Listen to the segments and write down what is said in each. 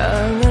Jangan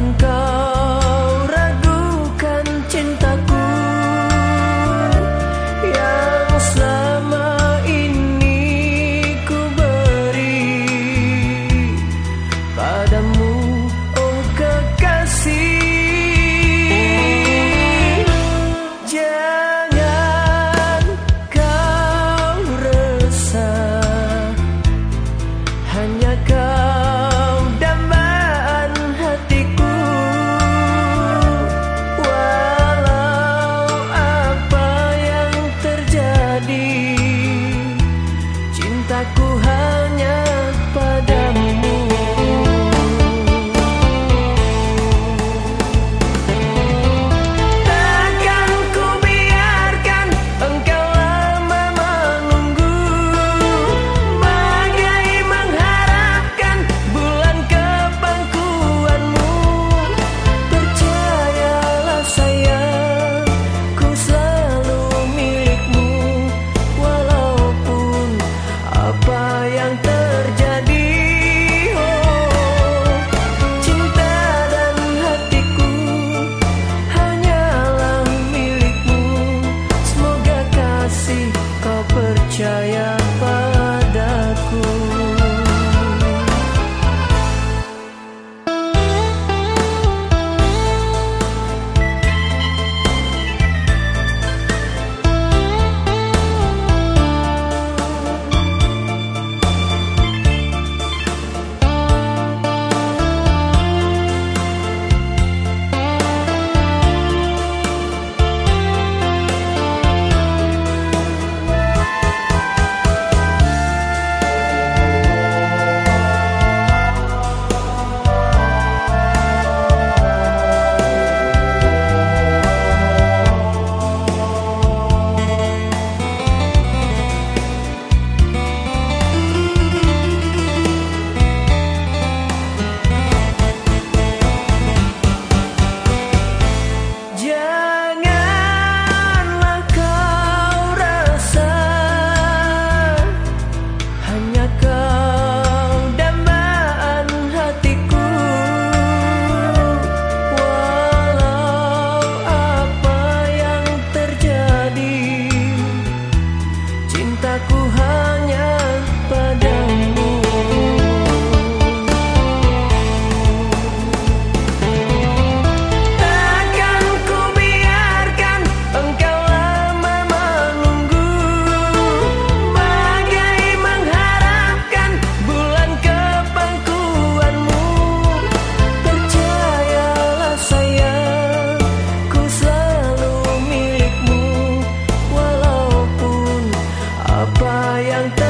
yang ter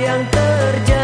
yang terjadi.